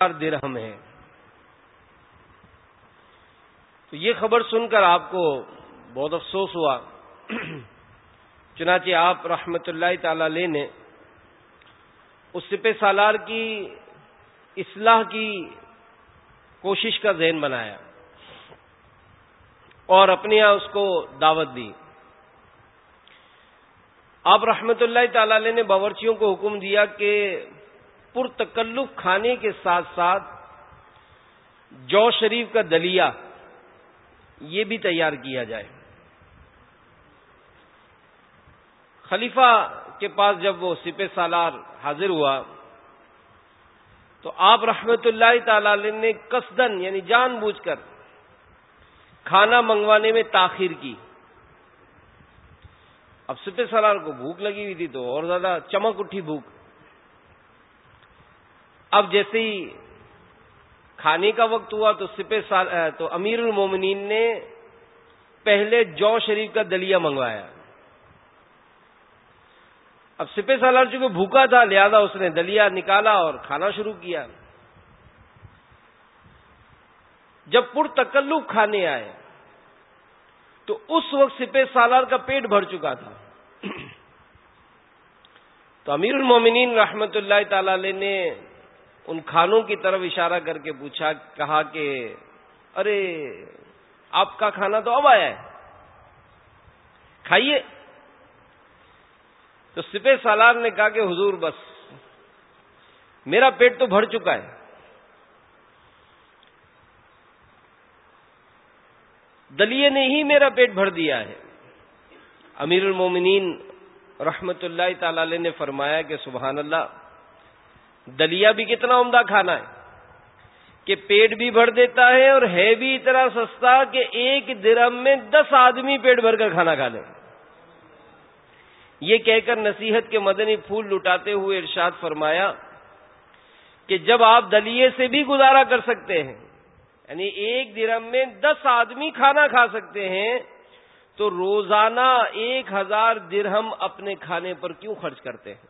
درہم ہے تو یہ خبر سن کر آپ کو بہت افسوس ہوا۔ چنانچہ آپ رحمت اللہ تعالی علیہ نے اس سپہ سالار کی اصلاح کی کوشش کا ذہن بنایا اور اپنے یہاں اس کو دعوت دی۔ آپ رحمت اللہ تعالی علیہ نے باورچیوں کو حکم دیا کہ پرتکلف کھانے کے ساتھ ساتھ جو شریف کا دلیا یہ بھی تیار کیا جائے۔ خلیفہ کے پاس جب وہ سپہ سالار حاضر ہوا تو آپ رحمت اللہ تعالی نے کسدن یعنی جان بوجھ کر کھانا منگوانے میں تاخیر کی۔ اب سپہ سالار کو بھوک لگی ہوئی تھی تو اور زیادہ چمک اٹھی بھوک۔ اب جیسے ہی کھانے کا وقت ہوا تو سپہ سال تو امیر المومنین نے پہلے جو شریف کا دلیا منگوایا۔ اب سپہ سالار چونکہ بھوکا تھا، لہذا اس نے دلیا نکالا اور کھانا شروع کیا۔ جب پر تکلو کھانے آئے، تو اس وقت سپہ سالار کا پیٹ بھر چکا تھا۔ تو امیر المومنین رحمت اللہ تعالی نے ان کھانوں کی طرف اشارہ کر کے پوچھا، کہا کہ ارے، آپ کا کھانا تو اب آیا ہے۔ کھائیے۔ تو سپہ سالار نے کہا کہ حضور بس، میرا پیٹ تو بھر چکا ہے۔ دلیے نے ہی میرا پیٹ بھر دیا ہے۔ امیر المومنین رحمت اللہ تعالی نے فرمایا کہ سبحان اللہ دلیا بھی کتنا عمدہ کھانا ہے کہ پیٹ بھی بھر دیتا ہے اور ہے بھی اتنا سستا کہ ایک درم میں دس آدمی پیٹ بھر کر کھانا کھا لیں۔ یہ کہہ کر نصیحت کے مدنی پھول لٹاتے ہوئے ارشاد فرمایا کہ جب آپ دلیے سے بھی گزارا کر سکتے ہیں یعنی ایک درم میں دس آدمی کھانا کھا سکتے ہیں، تو روزانہ ایک ہزار درہم اپنے کھانے پر کیوں خرچ کرتے ہیں؟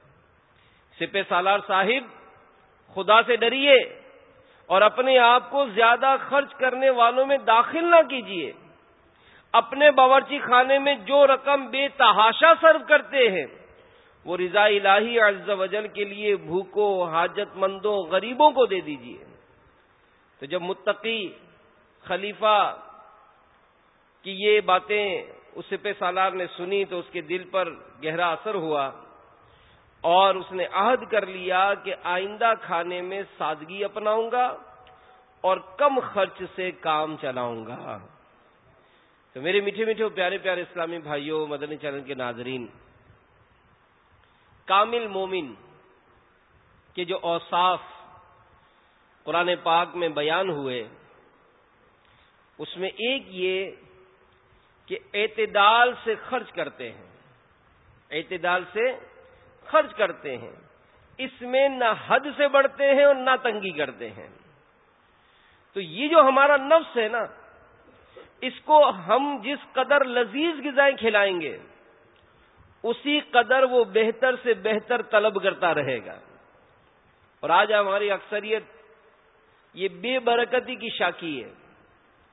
سپہ سالار صاحب خدا سے ڈریے اور اپنے آپ کو زیادہ خرچ کرنے والوں میں داخل نہ کیجیے۔ اپنے باورچی خانے میں جو رقم بے تحاشا سرو کرتے ہیں، وہ رضا الہی عز و جل کے لیے بھوکوں حاجت مندوں غریبوں کو دے دیجیے۔ تو جب متقی خلیفہ کی یہ باتیں اس پہ سالار نے سنی تو اس کے دل پر گہرا اثر ہوا۔ اور اس نے عہد کر لیا کہ آئندہ کھانے میں سادگی اپناؤں گا اور کم خرچ سے کام چلاؤں گا۔ تو میرے میٹھے میٹھے پیارے پیارے اسلامی بھائیوں، مدنی چینل کے ناظرین، کامل مومن کے جو اوصاف قرآن پاک میں بیان ہوئے، اس میں ایک یہ کہ اعتدال سے خرچ کرتے ہیں۔ اعتدال سے خرچ کرتے ہیں۔ اس میں نہ حد سے بڑھتے ہیں اور نہ تنگی کرتے ہیں۔ تو یہ جو ہمارا نفس ہے نا، اس کو ہم جس قدر لذیذ غذائیں کھلائیں گے، اسی قدر وہ بہتر سے بہتر طلب کرتا رہے گا۔ اور آج ہماری اکثریت یہ بے برکتی کی شاکی ہے۔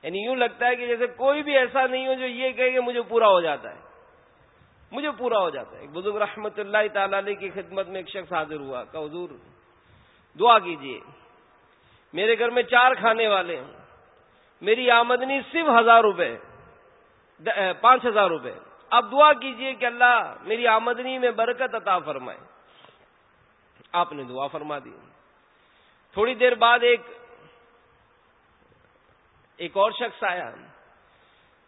یعنی یوں لگتا ہے کہ جیسے کوئی بھی ایسا نہیں ہو جو یہ کہے کہ مجھے پورا ہو جاتا ہے۔ مجھے پورا ہو جاتا ہے۔ ایک بزرگ رحمت اللہ تعالی علیہ کی خدمت میں ایک شخص حاضر ہوا کہ حضور، دعا کیجیے میرے گھر میں چار کھانے والے ہیں۔ میری آمدنی صرف ہزار روپے پانچ ہزار روپے اب دعا کیجیے کہ اللہ میری آمدنی میں برکت عطا فرمائے۔ آپ نے دعا فرما دی۔ تھوڑی دیر بعد ایک ایک اور شخص آیا۔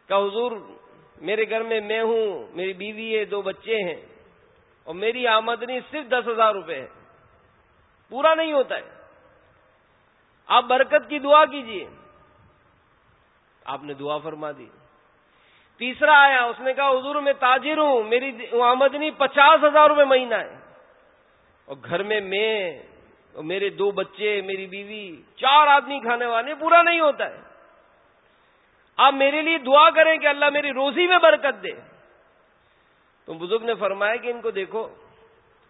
کہ حضور میرے گھر میں میں ہوں، میری بیوی ہے، دو بچے ہیں، اور میری آمدنی صرف دس ہزار روپے ہے۔ پورا نہیں ہوتا ہے۔ آپ برکت کی دعا کیجیے آپ نے دعا فرما دی۔ تیسرا آیا، اس نے کہا، حضور میں تاجر ہوں، میری آمدنی پچاس ہزار روپے مہینہ ہے۔ اور گھر میں میں اور میرے دو بچے، میری بیوی، چار آدمی کھانے والے، پورا نہیں ہوتا ہے۔ آپ میرے لیے دعا کریں کہ اللہ میری روزی میں برکت دے۔ تو بزرگ نے فرمایا کہ ان کو دیکھو،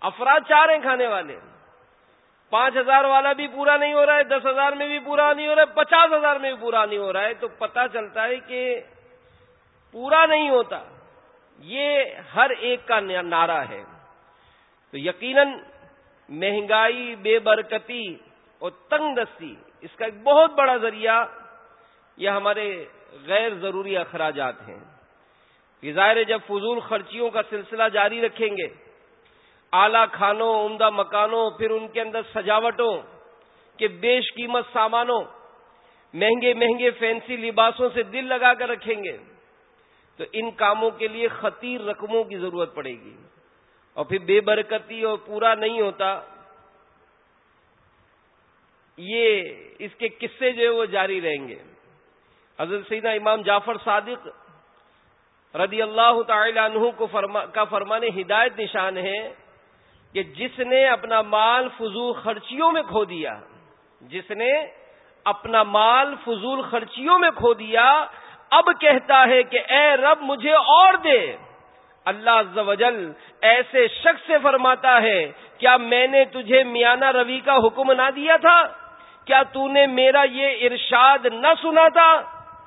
افراد چار ہیں کھانے والے۔ پانچ ہزار والا بھی پورا نہیں ہو رہا ہے، دس ہزار میں بھی پورا نہیں ہو رہا ہے، پچاس ہزار میں بھی پورا نہیں ہو رہا ہے۔ تو پتا چلتا ہے کہ پورا نہیں ہوتا۔ یہ ہر ایک کا نعرہ ہے۔ تو یقیناً مہنگائی، بے برکتی اور تنگ دستی، اس کا ایک بہت بڑا ذریعہ یہ ہمارے غیر ضروری اخراجات ہیں۔ ظاہر جب فضول خرچیوں کا سلسلہ جاری رکھیں گے، اعلی کھانوں، عمدہ مکانوں، پھر ان کے اندر سجاوٹوں کے بیش قیمت سامانوں، مہنگے مہنگے فینسی لباسوں سے دل لگا کر رکھیں گے، تو ان کاموں کے لیے خطیر رقموں کی ضرورت پڑے گی۔ اور پھر بے برکتی اور پورا نہیں ہوتا، یہ اس کے قصے جو ہے وہ جاری رہیں گے۔ حضرت سیدہ امام جعفر صادق رضی اللہ تعالی عنہ کو فرما کا فرمانے ہدایت نشان ہے کہ جس نے اپنا مال فضول خرچیوں میں کھو دیا، جس نے اپنا مال فضول خرچیوں میں کھو دیا، اب کہتا ہے کہ اے رب مجھے اور دے۔ اللہ عز و جل ایسے شخص سے فرماتا ہے، کیا میں نے تجھے میانہ روی کا حکم نہ دیا تھا؟ کیا تو نے میرا یہ ارشاد نہ سنا تھا؟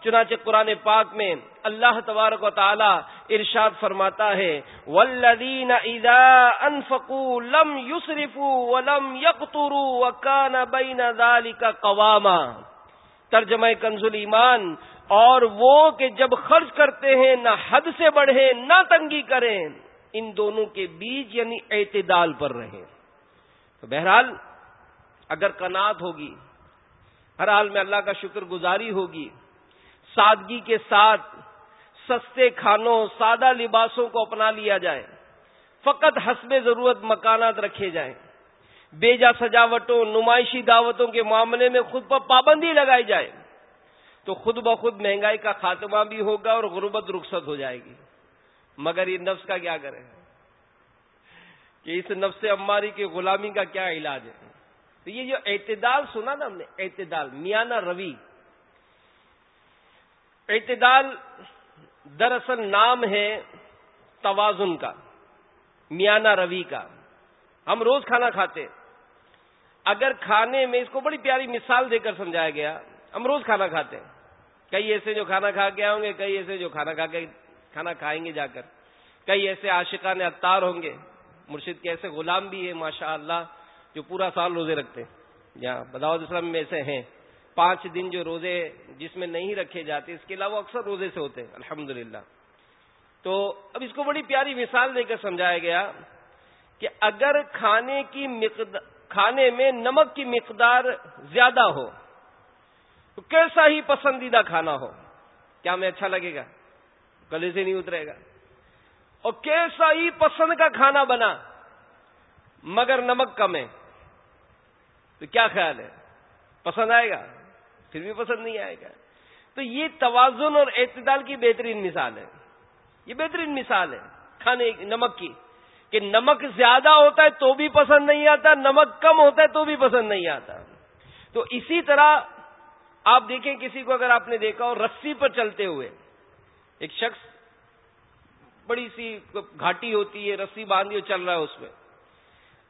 چنانچہ قرآن پاک میں اللہ تبارک و تعالی ارشاد فرماتا ہے ولدین اذا انفقوا لم یسرفوا ولم یقتروا وکان بین ذلك قواما۔ ترجمہ کنز ایمان اور وہ کہ جب خرچ کرتے ہیں، نہ حد سے بڑھے نہ تنگی کریں، ان دونوں کے بیچ یعنی اعتدال پر رہیں۔ تو بہرحال، اگر کنات ہوگی، ہر حال میں اللہ کا شکر گزاری ہوگی سادگی کے ساتھ سستے کھانوں، سادہ لباسوں کو اپنا لیا جائے۔ فقط حسب ضرورت مکانات رکھے جائیں۔ بیجا سجاوٹوں، نمائشی دعوتوں کے معاملے میں خود پر پابندی لگائی جائے۔ تو خود بخود مہنگائی کا خاتمہ بھی ہوگا اور غربت رخصت ہو جائے گی۔ مگر یہ نفس کا کیا کرے کہ اس نفس اماری کی غلامی کا کیا علاج ہے؟ تو یہ جو اعتدال سنا نا ہم نے، اعتدال، میانہ روی۔ اعتدال دراصل نام ہے توازن کا، میانہ روی کا۔ ہم روز کھانا کھاتے اگر کھانے میں اس کو بڑی پیاری مثال دے کر سمجھایا گیا، ہم روز کھانا کھاتے ہیں۔ کئی ایسے جو کھانا کھا کے آؤں گے، کئی ایسے جو کھانا کھا کے کھانا کھائیں گے جا کر۔ کئی ایسے عاشقان اتار ہوں گے۔ مرشد کے ایسے غلام بھی ہیں ماشاء اللہ جو پورا سال روزے رکھتے ہیں۔ جہاں بداؤد اسلام میں ایسے ہیں۔ پانچ دن جو روزے جس میں نہیں رکھے جاتے، اس کے علاوہ اکثر روزے سے ہوتے ہیں الحمد تو اب اس کو بڑی پیاری مثال دے کر سمجھایا گیا کہ اگر کھانے کی مقدار کھانے میں نمک کی مقدار زیادہ ہو، تو کیسا ہی پسندیدہ کھانا ہو، کیا میں اچھا لگے گا؟ گلے سے نہیں اترے گا۔ اور کیسا ہی پسند کا کھانا بنا، مگر نمک کم ہے، تو کیا خیال ہے؟ پسند آئے گا؟ پھر بھی پسند نہیں آئے گا۔ تو یہ توازن اور اعتدال کی بہترین مثال ہے۔ یہ بہترین مثال ہے کھانے نمک کی۔ کہ نمک زیادہ ہوتا ہے تو بھی پسند نہیں آتا، نمک کم ہوتا ہے تو بھی پسند نہیں آتا۔ تو اسی طرح آپ دیکھیں، کسی کو اگر آپ نے دیکھا ہو رسی پر چلتے ہوئے، ایک شخص بڑی سی گھاٹی ہوتی ہے، رسی باندھی چل رہا ہے اس میں۔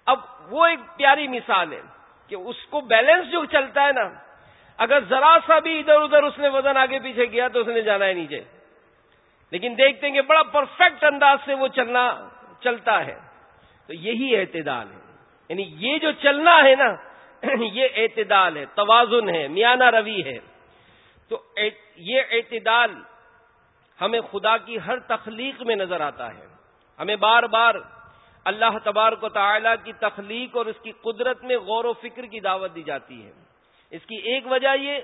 اب وہ ایک پیاری مثال ہے کہ اس کو بیلنس جو چلتا ہے نا اگر ذرا سا بھی ادھر ادھر اس نے وزن آگے پیچھے کیا تو اس نے جانا ہے نیچے۔ لیکن دیکھتے ہیں کہ بڑا پرفیکٹ انداز سے وہ چلنا، چلتا ہے۔ تو یہی اعتدال ہے۔ یعنی یہ جو چلنا ہے نا، یہ اعتدال ہے، توازن ہے، میانہ روی ہے۔ تو یہ اعتدال ہمیں خدا کی ہر تخلیق میں نظر آتا ہے۔ ہمیں بار بار اللہ تبارک و تعالی کی تخلیق اور اس کی قدرت میں غور و فکر کی دعوت دی جاتی ہے۔ اس کی ایک وجہ یہ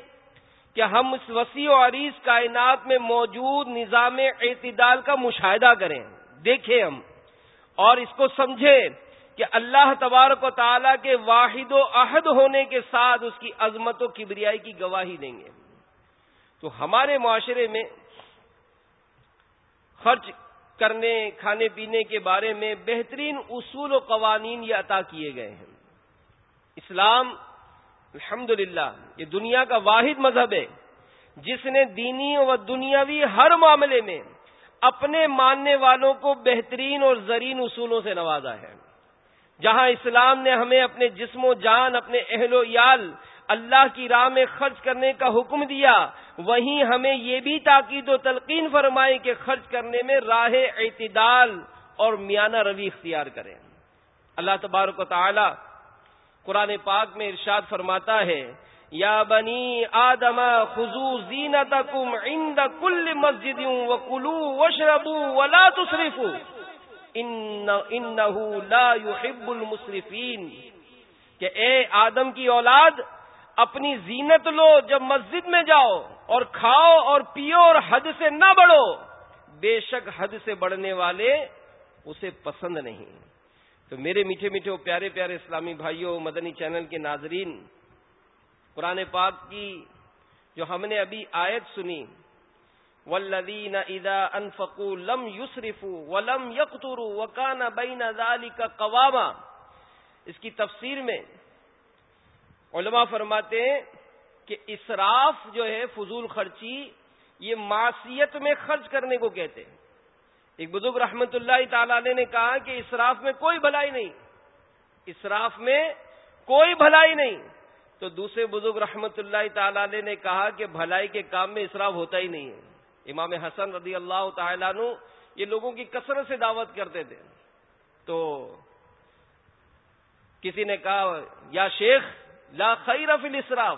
کہ ہم اس وسیع و عریض کائنات میں موجود نظام اعتدال کا مشاہدہ کریں۔ دیکھیں ہم۔ اور اس کو سمجھیں کہ اللہ تبارک و تعالی کے واحد و عہد ہونے کے ساتھ اس کی عظمت و کبریائی کی گواہی دیں گے۔ تو ہمارے معاشرے میں خرچ کرنے، کھانے پینے کے بارے میں بہترین اصول و قوانین یہ عطا کیے گئے ہیں۔ اسلام الحمد یہ دنیا کا واحد مذہب ہے۔ جس نے دینی و دنیاوی ہر معاملے میں اپنے ماننے والوں کو بہترین اور زرین اصولوں سے نوازا ہے۔ جہاں اسلام نے ہمیں اپنے جسم و جان، اپنے اہل و یال اللہ کی راہ میں خرچ کرنے کا حکم دیا، وہیں ہمیں یہ بھی تاکید و تلقین فرمائی کہ خرچ کرنے میں راہ اعتدال اور میانہ روی اختیار کریں۔ اللہ تبارک و تعالی قرآن پاک میں ارشاد فرماتا ہے، یا بنی آدم خزو زینتکم عند کل مسجد وکلو وشربو ولا تصرفو انہو لا يحب المصرفین کہ اے آدم کی اولاد، اپنی زینت لو جب مسجد میں جاؤ اور کھاؤ اور پیو اور حد سے نہ بڑھو، بے شک حد سے بڑھنے والے اسے پسند نہیں۔ تو میرے میٹھے میٹھے پیارے پیارے اسلامی بھائیوں، مدنی چینل کے ناظرین، قرآن پاک کی جو ہم نے ابھی آیت سنی ولدین ادا انفقو لم یوسرف ولم یقتر وکان بین کا قواما۔ اس کی تفسیر میں علماء فرماتے ہیں کہ اسراف جو ہے فضول خرچی، یہ معصیت میں خرچ کرنے کو کہتے ہیں۔ ایک بزرگ رحمت اللہ تعالی نے کہا کہ اسراف میں کوئی بھلائی نہیں۔ اسراف میں کوئی بھلائی نہیں۔ تو دوسرے بزرگ رحمت اللہ تعالی نے کہا کہ بھلائی کے کام میں اسراف ہوتا ہی نہیں ہے۔ امام حسن رضی اللہ تعالیٰ نو یہ لوگوں کی کثرت سے دعوت کرتے تھے۔ تو کسی نے کہا، یا شیخ، لا خیر فی الاسراف۔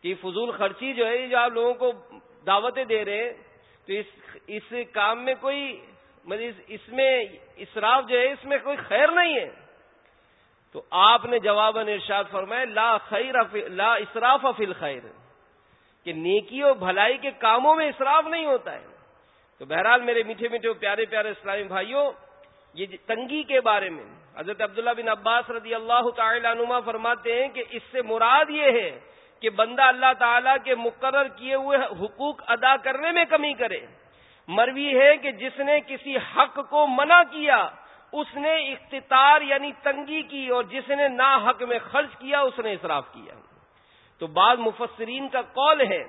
کہ فضول خرچی جو ہے جو آپ لوگوں کو دعوتیں دے رہے ہیں، تو اس اس کام میں کوئی مطلب اس میں اسراف جو ہے، اس میں کوئی خیر نہیں ہے۔ تو آپ نے جواب ارشاد فرمایا، لا خیر لا اسراف فی الخیر۔ کہ نیکی و بھلائی کے کاموں میں اسراف نہیں ہوتا ہے۔ تو بہرحال میرے میٹھے میٹھے پیارے پیارے اسلامی بھائیوں، یہ تنگی کے بارے میں، حضرت عبداللہ بن عباس رضی اللہ تعالی عنما فرماتے ہیں کہ اس سے مراد یہ ہے کہ بندہ اللہ تعالی کے مقرر کیے ہوئے حقوق ادا کرنے میں کمی کرے۔ مروی ہے کہ جس نے کسی حق کو منع کیا، اس نے اختتار یعنی تنگی کی اور جس نے نا حق میں خرچ کیا، اس نے اصراف کیا۔ تو بعض مفسرین کا قول ہے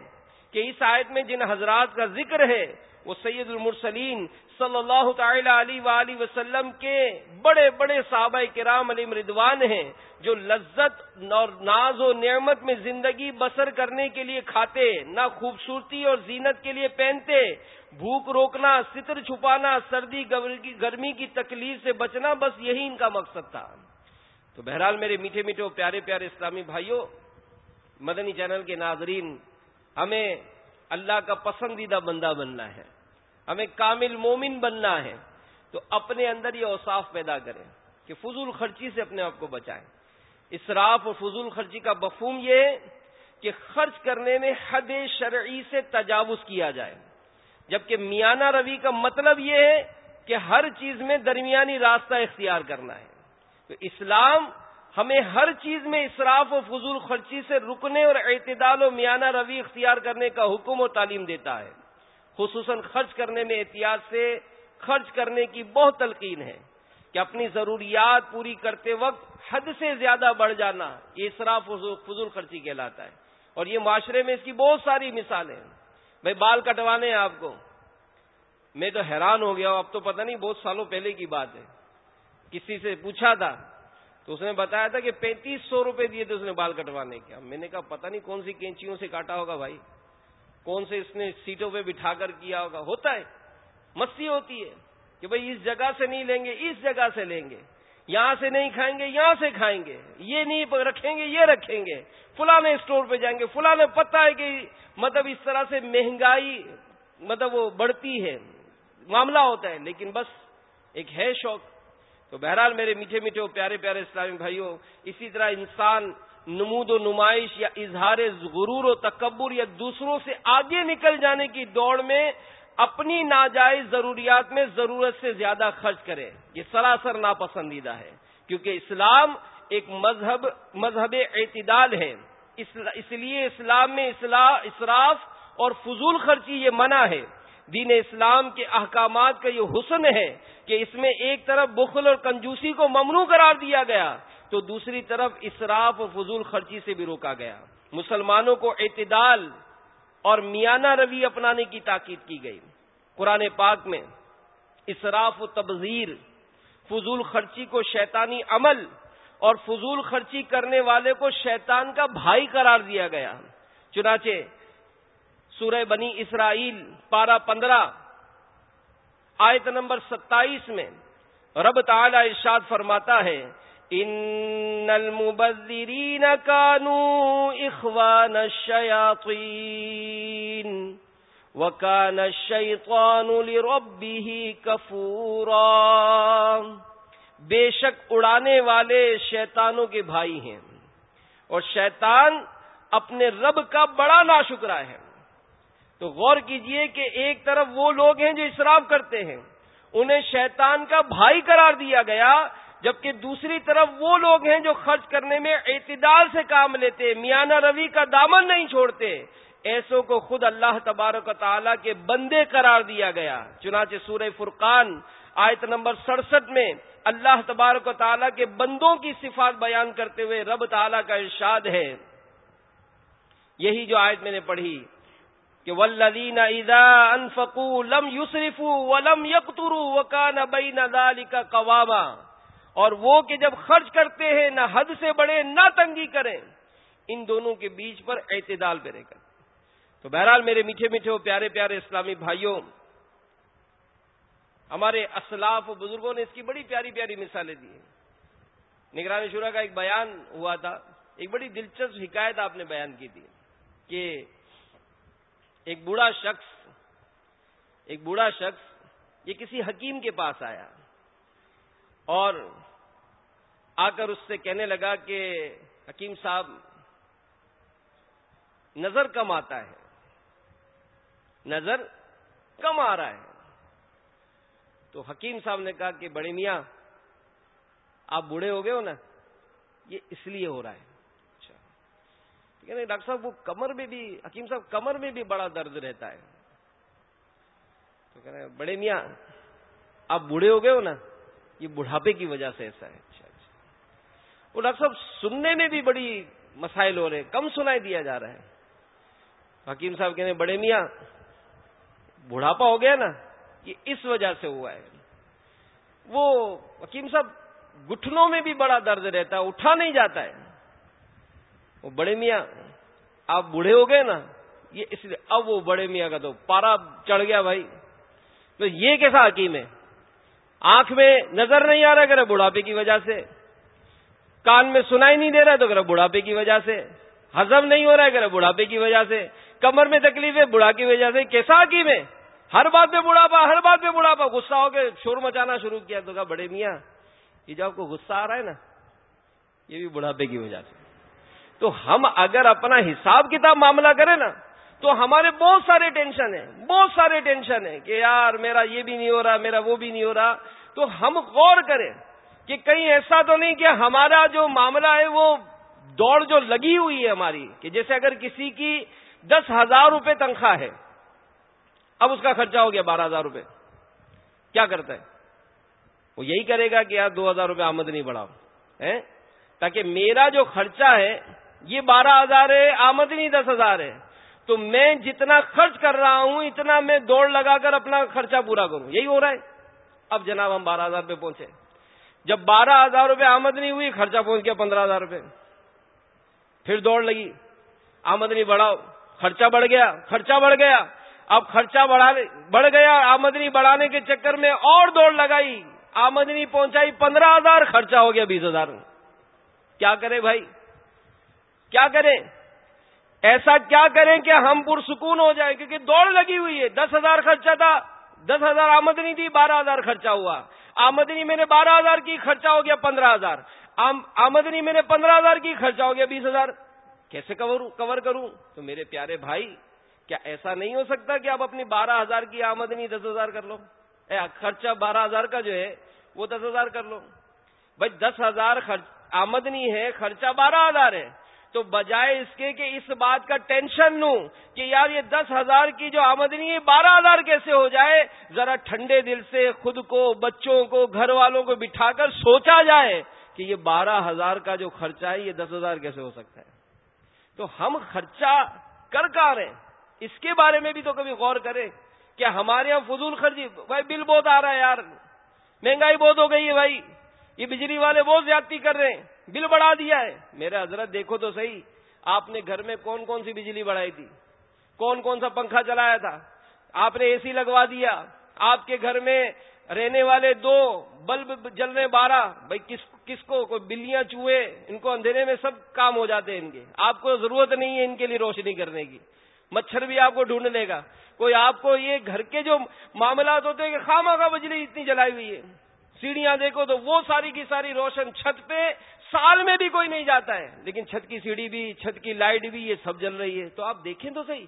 کہ اس آیت میں جن حضرات کا ذکر ہے، وہ سید المرسلین صلی اللہ تعالی علیہ وآلہ وسلم کے بڑے بڑے صحابہ کرام علی مردوان ہیں، جو لذت اور ناز و نعمت میں زندگی بسر کرنے کے لیے کھاتے، نہ خوبصورتی اور زینت کے لیے پہنتے بھوک روکنا، ستر چھپانا، سردی، گرمی کی تکلیف سے بچنا بس یہی ان کا مقصد تھا۔ تو بہرحال میرے میٹھے میٹھے پیارے پیارے اسلامی بھائیوں، مدنی چینل کے ناظرین، ہمیں اللہ کا پسندیدہ بندہ بننا ہے۔ ہمیں کامل مومن بننا ہے۔ تو اپنے اندر یہ اوصاف پیدا کریں کہ فضول خرچی سے اپنے آپ کو بچائیں۔ اسراف اور فضول خرچی کا مفہوم یہ کہ خرچ کرنے میں حد شرعی سے تجاوز کیا جائے۔ جبکہ میانہ روی کا مطلب یہ ہے کہ ہر چیز میں درمیانی راستہ اختیار کرنا ہے۔ تو اسلام ہمیں ہر چیز میں اسراف و فضول خرچی سے رکنے اور اعتدال و میانہ روی اختیار کرنے کا حکم و تعلیم دیتا ہے۔ خصوصاً خرچ کرنے میں احتیاط سے خرچ کرنے کی بہت تلقین ہے کہ اپنی ضروریات پوری کرتے وقت حد سے زیادہ بڑھ جانا یہ اسراف فضول خرچی کہلاتا ہے۔ اور یہ معاشرے میں اس کی بہت ساری مثالیں ہیں۔ بھائی بال کٹوانے ہیں آپ کو۔ میں تو حیران ہو گیا ہوں، اب تو پتہ نہیں، بہت سالوں پہلے کی بات ہے۔ کسی سے پوچھا تھا، تو اس نے بتایا تھا کہ پینتیس سو روپے دیے تھے اس نے بال کٹوانے کے۔ میں نے کہا، پتہ نہیں کون سی کینچیوں سے کاٹا ہوگا بھائی۔ کون سے اس نے سیٹوں پہ بٹھا کر کیا ہوگا؟ ہوتا ہے، مستی ہوتی ہے کہ بھئی اس جگہ سے نہیں لیں گے، اس جگہ سے لیں گے۔ یہاں سے نہیں کھائیں گے، یہاں سے کھائیں گے۔ یہ نہیں رکھیں گے، یہ رکھیں گے۔ فلاں اسٹور پہ جائیں گے۔ فلاں پتہ ہے کہ مطلب اس طرح سے مہنگائی مطلب وہ بڑھتی ہے، معاملہ ہوتا ہے۔ لیکن بس ایک ہے شوق۔ تو بہرحال میرے میٹھے میٹھے پیارے پیارے اسلامی بھائیوں، اسی طرح انسان نمود و نمائش یا اظہار غرور و تکبر یا دوسروں سے آگے نکل جانے کی دوڑ میں اپنی ناجائز ضروریات میں ضرورت سے زیادہ خرچ کرے، یہ سراسر ناپسندیدہ ہے، کیونکہ اسلام ایک مذہب مذہب اعتدال ہے۔ اس لیے اسلام میں اسراف اور فضول خرچی یہ منع ہے۔ دین اسلام کے احکامات کا یہ حسن ہے کہ اس میں ایک طرف بخل اور کنجوسی کو ممنوع قرار دیا گیا، تو دوسری طرف اسراف و فضول خرچی سے بھی روکا گیا۔ مسلمانوں کو اعتدال اور میانہ روی اپنانے کی تاکید کی گئی۔ قرآن پاک میں اسراف و تبذیر، فضول خرچی کو شیطانی عمل اور فضول خرچی کرنے والے کو شیطان کا بھائی قرار دیا گیا۔ چنانچہ سورہ بنی اسرائیل پارہ پندرہ، آیت نمبر ستائیس میں رب تعالی ارشاد فرماتا ہے ان المبذرین کانو اخوان الشیاطین وکان الشیطان لربه کفورا بے شک اڑانے والے شیطانوں کے بھائی ہیں اور شیطان اپنے رب کا بڑا ناشکرا ہے۔ تو غور کیجیے کہ ایک طرف وہ لوگ ہیں جو اسراف کرتے ہیں، انہیں شیطان کا بھائی قرار دیا گیا جبکہ دوسری طرف وہ لوگ ہیں جو خرچ کرنے میں اعتدال سے کام لیتے، میانہ روی کا دامن نہیں چھوڑتے۔ ایسوں کو خود اللہ تبارک و تعالیٰ کے بندے قرار دیا گیا۔ چنانچہ سورہ فرقان، آیت نمبر سڑسٹھ میں اللہ تبارک و تعالیٰ کے بندوں کی صفات بیان کرتے ہوئے رب تعالیٰ کا ارشاد ہے۔ یہی جو آیت میں نے پڑھی کہ ولدین ادا انفقو لم یوسرفو ولم یکترو وکان بین ذالک قواما۔ اور وہ کہ جب خرچ کرتے ہیں، نہ حد سے بڑے نہ تنگی کریں، ان دونوں کے بیچ پر اعتدال کرے گا۔ تو بہرحال میرے میٹھے میٹھے پیارے پیارے اسلامی بھائیوں، ہمارے اسلاف و بزرگوں نے اس کی بڑی پیاری پیاری مثالیں دی ہیں۔ شورا کا ایک بیان ہوا تھا، ایک بڑی دلچسپ حکایت آپ نے بیان کی تھی کہ ایک بوڑھا شخص، ایک بوڑھا شخص، یہ کسی حکیم کے پاس آیا اور آ کر اس سے کہنے لگا کہ حکیم صاحب، نظر کم آتا ہے۔ نظر کم آ رہا ہے۔ تو حکیم صاحب نے کہا کہ بڑے میاں، آپ بوڑھے ہو گئے ہو نا؟ یہ اس لیے ہو رہا ہے۔ اچھا۔ ڈاکٹر صاحب، وہ کمر میں بھی، حکیم صاحب، کمر میں بھی بڑا درد رہتا ہے۔ تو کہہ رہے بڑے میاں، آپ بوڑھے ہو گئے ہو نا؟ یہ بڑھاپے کی وجہ سے ایسا ہے۔ وہ ڈاکٹر صاحب سننے میں بھی بڑی مسائل ہو رہے ہیں، کم سنائی دیا جا رہا ہے۔ حکیم صاحب کہنے بڑے میاں، بڑھاپا ہو گیا نا، یہ اس وجہ سے ہوا ہے۔ وہ حکیم صاحب گٹھنوں میں بھی بڑا درد رہتا ہے، اٹھا نہیں جاتا ہے۔ وہ بڑے میاں، آپ بوڑھے ہو گئے نا، یہ اس لیے، اب وہ بڑے میاں کا تو پارا چڑھ گیا بھائی۔ تو یہ کیسا حکیم ہے؟ آنکھ میں نظر نہیں آ رہا کرے بڑھاپے کی وجہ سے۔ کان میں سنائی نہیں دے رہا تو کرے بڑھاپے کی وجہ سے ہزم نہیں ہو رہا ہے کرے بڑھاپے کی وجہ سے کمر میں تکلیف ہے بڑھا کی وجہ سے کیسا حکیم ہے ہر بات میں بڑھاپا، ہر بات میں بڑھاپا، غصہ ہو کے شور مچانا شروع کیا تو کہا، بڑے میاں، یہ جو آپ کو غصہ آ رہا ہے نا، یہ بھی بڑھاپے کی وجہ سے۔ تو ہم اگر اپنا حساب کتاب معاملہ کریں نا، تو ہمارے بہت سارے ٹینشن ہیں، بہت سارے ٹینشن ہیں کہ یار میرا یہ بھی نہیں ہو رہا، میرا وہ بھی نہیں ہو رہا۔ تو ہم غور کریں۔ کہ کہیں ایسا تو نہیں کہ ہمارا جو معاملہ ہے وہ دوڑ جو لگی ہوئی ہے ہماری، کہ جیسے اگر کسی کی دس ہزار روپے تنخواہ ہے، اب اس کا خرچہ ہو گیا بارہ ہزار روپے۔ کیا کرتا ہے؟ وہ یہی کرے گا کہ یار دو ہزار روپے آمدنی بڑھاؤ تاکہ میرا جو خرچہ ہے، یہ بارہ ہزار ہے آمدنی دس ہزار ہے۔ تو میں جتنا خرچ کر رہا ہوں، اتنا میں دوڑ لگا کر اپنا خرچہ پورا کروں۔ یہی ہو رہا ہے۔ اب جناب ہم بارہ ہزار پہ پہنچے۔ جب بارہ ہزار روپے آمدنی ہوئی، خرچہ پہنچ گیا پندرہ ہزار روپے۔ پھر دوڑ لگی۔ آمدنی بڑھاؤ۔ خرچہ بڑھ گیا، خرچہ بڑھ گیا۔ اب خرچہ بڑھ گیا آمدنی بڑھانے کے چکر میں اور دوڑ لگائی۔ آمدنی پہنچائی، پندرہ ہزار خرچہ ہو گیا، بیس ہزار۔ کیا کرے بھائی؟ کیا کریں؟ ایسا کیا کریں کہ ہم پرسکون ہو جائیں؟ کیونکہ دوڑ لگی ہوئی ہے۔ دس ہزار خرچہ تھا، دس ہزار آمدنی تھی، بارہ ہزار خرچہ ہوا۔ آمدنی میں نے بارہ ہزار کی، خرچہ ہو گیا پندرہ ہزار۔ آمدنی میں نے پندرہ ہزار کی، خرچہ ہو گیا بیس ہزار۔ کیسے کور کروں؟ تو میرے پیارے بھائی، کیا ایسا نہیں ہو سکتا کہ آپ اپنی بارہ ہزار کی آمدنی دس ہزار کر لو؟ خرچہ بارہ ہزار کا جو ہے، وہ دس ہزار کر لو۔ بھائی، دس ہزار آمدنی ہے، خرچہ بارہ ہزار ہے۔ تو بجائے اس کے کہ اس بات کا ٹینشن لوں کہ یار یہ دس ہزار کی جو آمدنی ہے بارہ ہزار کیسے ہو جائے؟ ذرا ٹھنڈے دل سے خود کو، بچوں کو، گھر والوں کو بٹھا کر سوچا جائے کہ یہ بارہ ہزار کا جو خرچہ ہے، یہ دس ہزار کیسے ہو سکتا ہے؟ تو ہم خرچہ کر کا رہے ہیں؟ اس کے بارے میں بھی تو کبھی غور کریں کہ ہمارے یہاں فضول خرچی، بھائی بل بہت آ رہا ہے یار، مہنگائی بہت ہو گئی ہے بھائی، یہ بجلی والے بہت زیادتی کر رہے ہیں۔ بل بڑھا دیا ہے۔ میرا حضرت دیکھو تو صحیح، آپ نے گھر میں کون کون سی بجلی بڑھائی تھی؟ کون کون سا پنکھا چلایا تھا؟ آپ نے اے سی لگوا دیا۔ آپ کے گھر میں رہنے والے دو بلب جل رہے بارہ، بھائی کس کس کو؟ کوئی بلیاں چوہے، ان کو اندھیرے میں سب کام ہو جاتے ہیں ان کے۔ آپ کو ضرورت نہیں ہے ان کے لیے روشنی کرنے کی۔ مچھر بھی آپ کو ڈھونڈ لے گا۔ کوئی آپ کو یہ گھر کے جو معاملات ہوتے ہیں کہ خام کا بجلی اتنی جلائی ہوئی ہے۔ سیڑھیاں دیکھو تو وہ ساری کی ساری روشن چھت پہ سال میں بھی کوئی نہیں جاتا ہے لیکن چھت کی سیڑھی بھی، چھت کی لائٹ بھی، یہ سب جل رہی ہے۔ تو آپ دیکھیں تو صحیح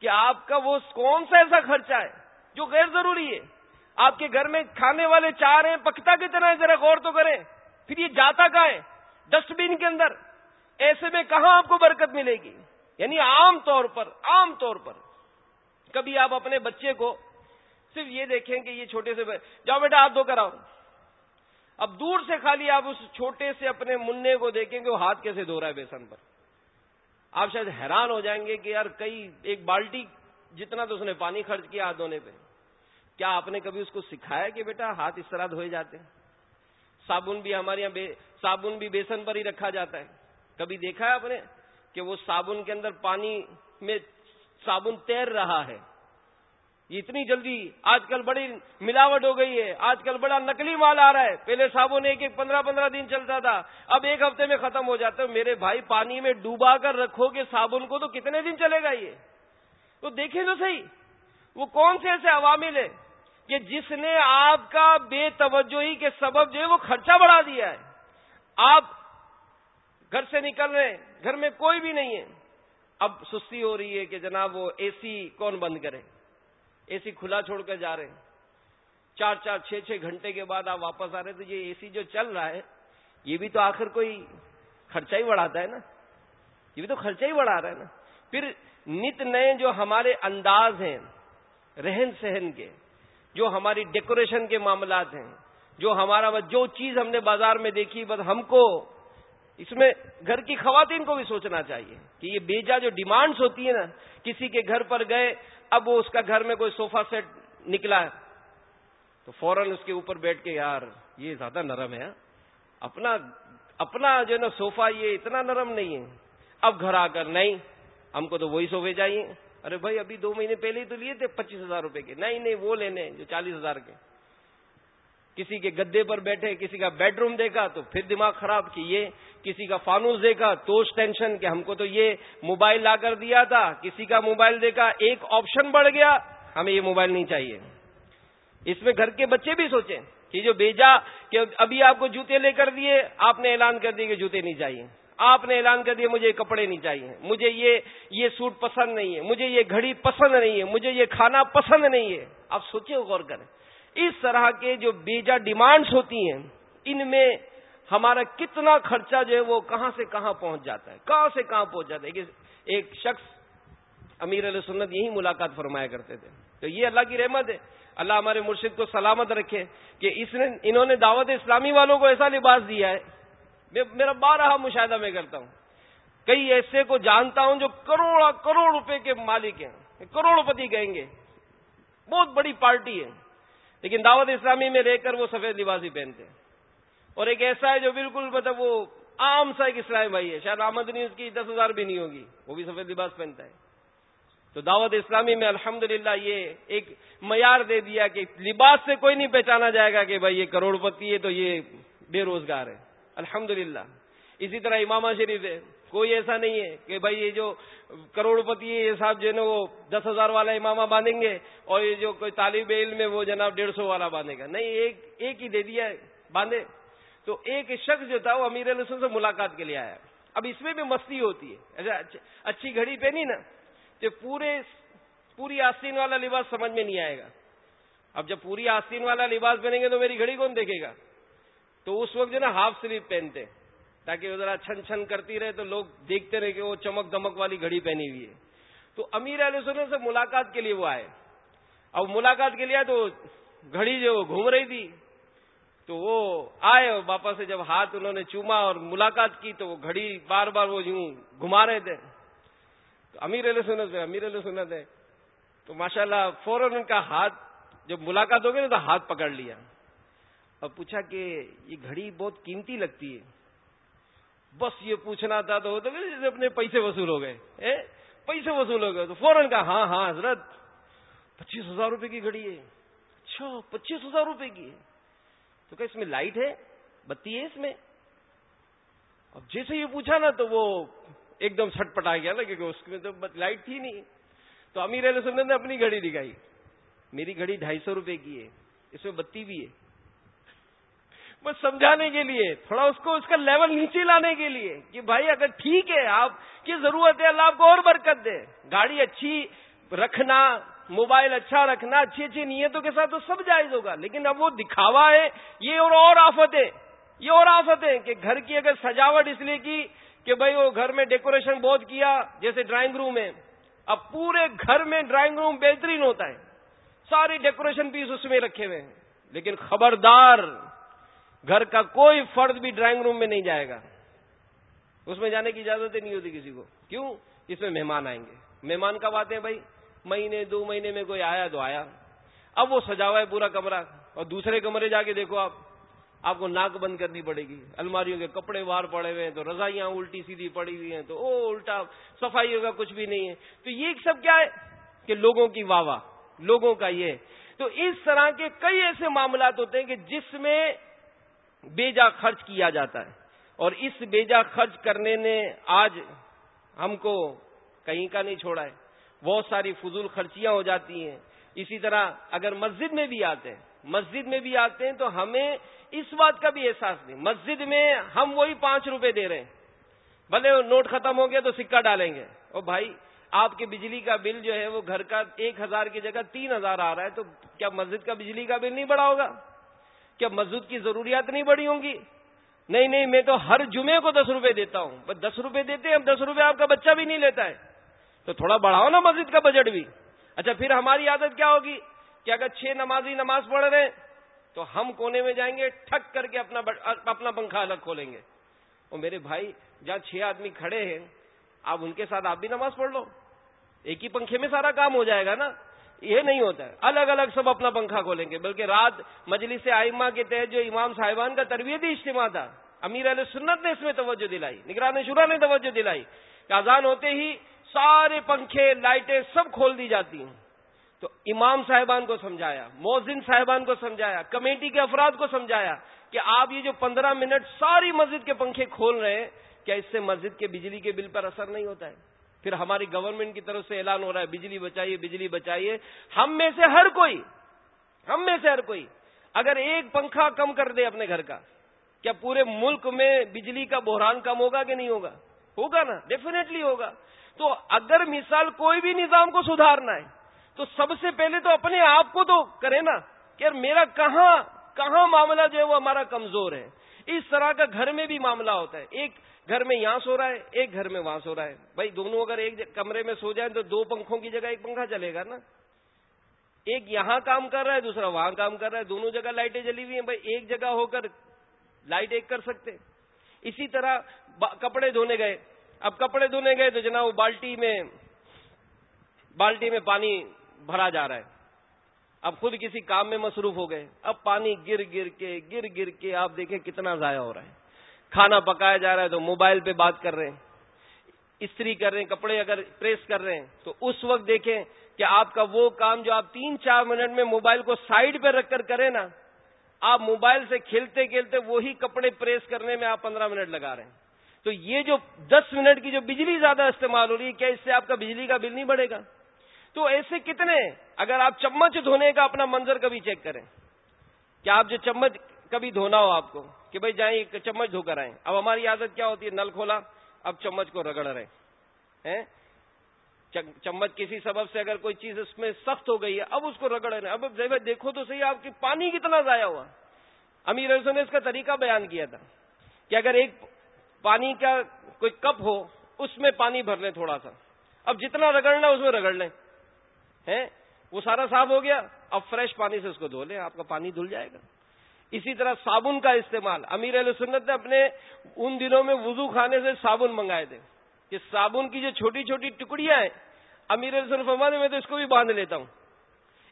کہ آپ کا وہ کون سا ایسا خرچہ ہے جو غیر ضروری ہے۔ آپ کے گھر میں کھانے والے چار ہیں، پکتا کتنا ہے، ذرا غور تو کریں۔ پھر یہ جاتا کا ہے؟ ڈسٹ بین کے اندر۔ ایسے میں کہاں آپ کو برکت ملے گی؟ یعنی عام طور پر، عام طور پر۔ کبھی آپ اپنے بچے کو صرف یہ دیکھیں کہ یہ چھوٹے سے جاؤ بیٹا ہاتھ دھو کر آؤ اب دور سے خالی آپ اس چھوٹے سے اپنے منع کو دیکھیں کہ وہ ہاتھ کیسے دھو رہا ہے بیسن پر۔ آپ شاید حیران ہو جائیں گے کہ یار کئی ایک بالٹی جتنا تو اس نے پانی خرچ کیا ہاتھ دھونے پہ۔ کیا آپ نے کبھی اس کو سکھایا کہ بیٹا ہاتھ اس طرح دھوئے جاتے ہیں؟ صابن بھی ہمارے یہاں صابن بھی بیسن پر ہی رکھا جاتا ہے۔ کبھی دیکھا ہے آپ نے کہ وہ صابن کے اندر پانی میں صابن تیر رہا ہے؟ اتنی جلدی آج کل بڑی ملاوٹ ہو گئی ہے، آج کل بڑا نکلی مال آ رہا ہے۔ پہلے صابن ایک ایک پندرہ پندرہ دن چلتا تھا، اب ایک ہفتے میں ختم ہو جاتا ہے۔ میرے بھائی پانی میں ڈوبا کر رکھو گے صابن کو تو کتنے دن چلے گا یہ؟ تو دیکھیں تو صحیح، وہ کون سے ایسے عوامل ہے کہ جس نے آپ کا بے توجہی کے سبب جو ہے وہ خرچہ بڑھا دیا ہے؟ آپ گھر سے نکل رہے ہیں، گھر میں کوئی بھی نہیں ہے۔ اب سستی ہو رہی ہے کہ جناب وہ اے سی کون بند کرے؟ اے سی کھلا چھوڑ کر جا رہے ہیں۔ چار چار چھ چھ گھنٹے کے بعد آپ واپس آ رہے تو یہ اے سی جو چل رہا ہے، یہ بھی تو آخر کوئی خرچہ ہی بڑھاتا ہے نا۔ یہ بھی تو خرچہ ہی بڑھا رہا ہے نا۔ پھر نت نئے جو ہمارے انداز ہیں، رہن سہن کے، جو ہماری ڈیکوریشن کے معاملات ہیں، جو ہمارا جو چیز ہم نے بازار میں دیکھی، بس ہم کو اس میں گھر کی خواتین کو بھی سوچنا چاہیے کہ یہ بیجا جو ڈیمانڈز ہوتی ہے نا، کسی کے گھر پر گئے اب وہ اس کا گھر میں کوئی صوفہ سیٹ نکلا ہے۔ تو فوراً اس کے اوپر بیٹھ کے یار یہ زیادہ نرم ہے۔ اپنا اپنا جو ہے نا صوفہ یہ اتنا نرم نہیں ہے۔ اب گھر آ کر نہیں، ہم کو تو وہی صوفے چاہیے۔ ارے بھائی، ابھی دو مہینے پہلے ہی تو لیے تھے پچیس ہزار روپے کے۔ نہیں نہیں، وہ لینے جو چالیس ہزار کے۔ کسی کے گدے پر بیٹھے، کسی کا بیڈ روم دیکھا تو پھر دماغ خراب کی یہ کسی کا فانوس دیکھا تو ٹینشن کہ ہم کو تو یہ موبائل لا کر دیا تھا، کسی کا موبائل دیکھا، ایک آپشن بڑھ گیا، ہمیں یہ موبائل نہیں چاہیے۔ اس میں گھر کے بچے بھی سوچیں کہ جو بیجا کہ ابھی آپ کو جوتے لے کر دیے، آپ نے اعلان کر دیے کہ جوتے نہیں چاہیے۔ آپ نے اعلان کر دیا مجھے کپڑے نہیں چاہیے، مجھے یہ یہ سوٹ پسند نہیں ہے، مجھے یہ گھڑی پسند نہیں ہے، مجھے یہ کھانا پسند نہیں ہے۔ آپ سوچیں، غور کریں۔ اس طرح کے جو بیجا ڈیمانڈز ہوتی ہیں، ان میں ہمارا کتنا خرچہ جو ہے وہ کہاں سے کہاں پہنچ جاتا ہے، کہاں سے کہاں پہنچ جاتا ہے؟ ایک شخص امیر علیہ سنت یہی ملاقات فرمایا کرتے تھے۔ تو یہ اللہ کی رحمت ہے۔ اللہ ہمارے مرشد کو سلامت رکھے کہ اس نے انہوں نے دعوت اسلامی والوں کو ایسا لباس دیا ہے۔ میرا بارہ مشاہدہ میں کرتا ہوں۔ کئی ایسے کو جانتا ہوں جو کروڑ کروڑ روپے کے مالک ہیں۔ کروڑ پتی کہیں گے۔ بہت بڑی پارٹی ہے۔ لیکن دعوت اسلامی میں رہ کر وہ سفید لباس ہی پہنتے ہیں۔ اور ایک ایسا ہے جو بالکل مطلب وہ عام سا ایک اسلامی بھائی ہے۔ شاید آمدنی اس کی دس ہزار بھی نہیں ہوگی، وہ بھی سفید لباس پہنتا ہے۔ تو دعوت اسلامی میں الحمد یہ ایک معیار دے دیا کہ لباس سے کوئی نہیں پہچانا جائے گا کہ بھائی یہ کروڑ پتی ہے تو یہ بے روزگار ہے۔ الحمد اسی طرح امامہ شریف ہے۔ کوئی ایسا نہیں ہے کہ بھائی یہ جو کروڑ پتی ہے یہ صاحب جو ہے نا، وہ دس ہزار والا امامہ باندھیں گے اور یہ جو کوئی طالب علم ہے، وہ جناب ڈیڑھ سو والا باندھے گا۔ نہیں، ایک ایک ہی دے دیا ہے، باندھے۔ تو ایک شخص جو تھا، وہ امیر علیہ سے ملاقات کے لیے آیا۔ اب اس میں بھی مستی ہوتی ہے۔ اچھا، اچھا، اچھی گھڑی پہنی نا، تو پورے، پوری آستین والا لباس سمجھ میں نہیں آئے گا۔ اب جب پوری آستین والا لباس پہنیں گے تو میری گھڑی کون دیکھے گا؟ تو اس وقت جو نا، ہاف سلیپ پہنتے۔ تاکہ وہ ذرا چھن چھن کرتی رہے تو لوگ دیکھتے رہے کہ وہ چمک دمک والی گھڑی پہنی ہوئی ہے۔ تو امیر علیہ سننے سے ملاقات کے لیے وہ آئے۔ اب ملاقات کے لیے آئے تو گھڑی جو گھوم رہی تھی۔ تو وہ آئے اور باپا سے جب ہاتھ انہوں نے چوما اور ملاقات کی تو وہ گھڑی بار بار وہ یوں گھما رہے تھے۔ تو امیر علیہ سنت ہے امیر علیہ سنت ہے تو ماشاء اللہ فوراً ان کا ہاتھ جب ملاقات ہو گئی تو ہاتھ پکڑ لیا۔ اور پوچھا کہ یہ گھڑی بہت قیمتی لگتی ہے۔ بس یہ پوچھنا تھا تو اپنے پیسے وصول ہو گئے پیسے وصول ہو گئے۔ تو فوراً کہا ہاں ہاں حضرت، پچیس ہزار روپے کی گھڑی ہے۔ اچھا پچیس ہزار روپے کی ہے۔ تو کیا اس میں لائٹ ہے، بتی ہے اس میں۔ اب جیسے یہ پوچھا نا تو وہ ایک دم چھٹ پٹا گیا نا، کیونکہ اس میں تو لائٹ تھی نہیں۔ تو امیر علیہ سنت نے اپنی گھڑی دکھائی۔ میری گھڑی ڈھائی سو روپے کی ہے، اس میں بتی بھی ہے۔ بس سمجھانے کے لیے، تھوڑا اس کو اس کا لیول نیچے لانے کے لیے کہ بھائی اگر ٹھیک ہے، آپ کی ضرورت ہے، اللہ آپ کو اور برکت دے۔ گاڑی اچھی رکھنا، موبائل اچھا رکھنا، اچھی اچھی نیتوں کے ساتھ تو سب جائز ہوگا، لیکن اب وہ دکھاوا ہے، یہ اور اور آفت ہے۔ یہ اور آفت ہے کہ گھر کی اگر سجاوٹ اس لیے کی کہ بھائی وہ گھر میں ڈیکوریشن بہت کیا، جیسے ڈرائنگ روم ہے۔ اب پورے گھر میں ڈرائنگ روم بہترین ہوتا ہے۔ ساری ڈیکوریشن پیس اس میں رکھے ہوئے ہیں۔ لیکن خبردار گھر کا کوئی فرد بھی ڈرائنگ روم میں نہیں جائے گا۔ اس میں جانے کی اجازت نہیں ہوتی کسی کو۔ کیوں؟ اس میں مہمان آئیں گے۔ مہمان کب آتے ہیں بھائی؟ مہینے، دو مہینے میں کوئی آیا تو آیا۔ اب وہ سجا ہوا ہے پورا کمرہ اور دوسرے کمرے جا کے دیکھو آپ۔ آپ کو ناک بند کرنی پڑے گی۔ الماریوں کے کپڑے وار پڑے ہوئے ہیں تو رضائیاں الٹی سیدھی پڑی ہوئی ہیں تو او الٹا صفائی ہوگا کچھ بھی نہیں ہے۔ تو یہ سب کیا ہے؟ کہ لوگوں کی واہ واہ، لوگوں کا یہ۔ تو اس طرح کے کئی ایسے معاملات ہوتے ہیں کہ جس میں بیجا خرچ کیا جاتا ہے۔ اور اس بیجا خرچ کرنے نے آج ہم کو کہیں کا نہیں چھوڑا ہے۔ بہت ساری فضول خرچیاں ہو جاتی ہیں۔ اسی طرح اگر مسجد میں بھی آتے ہیں، مسجد میں بھی آتے ہیں تو ہمیں اس بات کا بھی احساس نہیں۔ مسجد میں ہم وہی پانچ روپے دے رہے ہیں۔ بھلے نوٹ ختم ہو گیا تو سکہ ڈالیں گے۔ اور بھائی، آپ کے بجلی کا بل جو ہے وہ گھر کا ایک ہزار کی جگہ تین ہزار آ رہا ہے تو کیا مسجد کا بجلی کا بل نہیں بڑا ہوگا؟ کیا مسجد کی ضروریات نہیں بڑی ہوں گی؟ نہیں نہیں، میں تو ہر جمعے کو دس روپے دیتا ہوں۔ بس دس روپے دیتے ہیں دس روپے آپ کا بچہ بھی نہیں لیتا ہے۔ تو تھوڑا بڑھاؤ نا مسجد کا بجٹ بھی۔ اچھا پھر ہماری عادت کیا ہوگی؟ کہ اگر چھ نمازی نماز پڑھ رہے ہیں، تو ہم کونے میں جائیں گے، ٹھک کر کے اپنا اپنا پنکھا الگ کھولیں گے۔ اور میرے بھائی، جہاں چھ آدمی کھڑے ہیں، آپ ان کے ساتھ آپ بھی نماز پڑھ لو۔ ایک ہی پنکھے میں سارا کام ہو جائے گا نا۔ یہ نہیں ہوتا ہے۔ الگ الگ سب اپنا پنکھا کھولیں گے، بلکہ رات مجلس آئمہ کے تحت جو امام صاحبان کا تربیتی اجتماع تھا، امیر علیہ سنت نے اس میں توجہ دلائی، نگران شورا نے توجہ دلائی کہ اذان ہوتے ہی سارے پنکھے، لائٹیں سب کھول دی جاتی ہیں۔ تو امام صاحبان کو سمجھایا موزن صاحبان کو سمجھایا، کمیٹی کے افراد کو سمجھایا کہ آپ یہ جو پندرہ منٹ ساری مسجد کے پنکھے کھول رہے ہیں، کیا اس سے مسجد کے بجلی کے بل پر اثر نہیں ہوتا ہے؟ پھر ہماری گورنمنٹ کی طرف سے اعلان ہو رہا ہے، بجلی بچائیے بجلی بچائیے۔ ہم میں سے ہر کوئی، ہم میں سے ہر کوئی اگر ایک پنکھا کم کر دے اپنے گھر کا، کیا پورے ملک میں بجلی کا بحران کم ہوگا کہ نہیں ہوگا؟ ہوگا نا ڈیفینیٹلی ہوگا۔ تو اگر مثال کوئی بھی نظام کو سدھارنا ہے، تو سب سے پہلے تو اپنے آپ کو تو کرے نا کہ یار میرا کہاں کہاں معاملہ جو ہے وہ ہمارا کمزور ہے۔ اس طرح کا گھر میں بھی معاملہ ہوتا ہے۔ ایک گھر میں یہاں سو رہا ہے، ایک گھر میں وہاں سو رہا ہے۔ بھائی دونوں اگر ایک کمرے میں سو جائیں تو دو پنکھوں کی جگہ ایک پنکھا چلے گا نا۔ ایک یہاں کام کر رہا ہے، دوسرا وہاں کام کر رہا ہے۔ دونوں جگہ لائٹیں جلی ہوئی ہیں، بھائی ایک جگہ ہو کر لائٹ ایک کر سکتے۔ اسی طرح کپڑے دھونے گئے۔ اب کپڑے دھونے گئے تو جناب وہ بالٹی میں بالٹی میں پانی بھرا جا رہا ہے۔ اب خود کسی کام میں مصروف ہو گئے۔ اب پانی گر گر کے، گر گر کے آپ دیکھیں کتنا ضائع ہو رہا ہے۔ کھانا پکایا جا رہا ہے تو موبائل پہ بات کر رہے ہیں۔ استری کر رہے ہیں، کپڑے اگر پریس کر رہے ہیں، تو اس وقت دیکھیں کہ آپ کا وہ کام جو آپ تین چار منٹ میں موبائل کو سائڈ پہ رکھ کر کریں نا، آپ موبائل سے کھیلتے کھیلتے وہی کپڑے پریس کرنے میں آپ پندرہ منٹ لگا رہے ہیں۔ تو یہ جو دس منٹ کی جو بجلی زیادہ استعمال ہو رہی ہے، کیا اس سے آپ کا بجلی کا بل نہیں بڑھے گا؟ تو ایسے کتنے اگر آپ چمچ دھونے کا اپنا منظر کبھی چیک کریں کیا آپ جو چمچ کبھی دھونا ہو آپ کو کہ بھائی جائیں چمچ دھو کر آئیں۔ اب ہماری عادت کیا ہوتی ہے؟ نل کھولا، اب چمچ کو رگڑ رہے۔ چمچ کسی سبب سے اگر کوئی چیز اس میں سخت ہو گئی ہے، اب اس کو رگڑ رہے اب دیکھو تو صحیح، آپ کی پانی کتنا ضائع ہوا۔ امیر رسو نے اس کا طریقہ بیان کیا تھا کہ اگر ایک پانی کا کوئی کپ ہو، اس میں پانی بھر لیں تھوڑا سا۔ اب جتنا رگڑنا اس میں رگڑ لیں۔ وہ سارا صاف ہو گیا۔ اب فریش پانی سے اس کو دھو لیں، آپ کا پانی دھل جائے گا۔ اسی طرح صابن کا استعمال۔ امیر علیہ سنت نے اپنے ان دنوں میں وضو کھانے سے صابن منگائے تھے۔ کہ صابن کی جو چھوٹی چھوٹی ٹکڑیاں ہیں، امیر علیہ سنت فرمانے میں تو اس کو بھی باندھ لیتا ہوں۔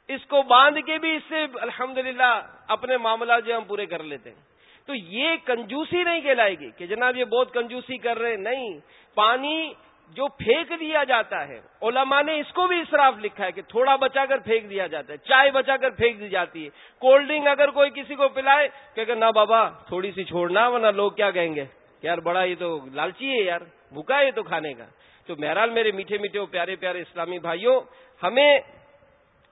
اس کو باندھ کے بھی اس سے الحمدللہ اپنے معاملات جو ہم پورے کر لیتے ہیں۔ تو یہ کنجوسی نہیں کہلائے گی کہ جناب یہ بہت کنجوسی کر رہے نہیں، پانی جو پھینک دیا جاتا ہے، علماء نے اس کو بھی اسراف لکھا ہے کہ تھوڑا بچا کر پھینک دیا جاتا ہے، چائے بچا کر پھینک دی جاتی ہے۔ کولڈ ڈرنک اگر کوئی کسی کو پلائے کہ نہ بابا، تھوڑی سی چھوڑنا ورنہ لوگ کیا کہیں گے؟ یار بڑا یہ تو لالچی ہے یار، بھوکا ہے تو کھانے کا۔ تو مہرال میرے میٹھے میٹھے پیارے پیارے اسلامی بھائیوں، ہمیں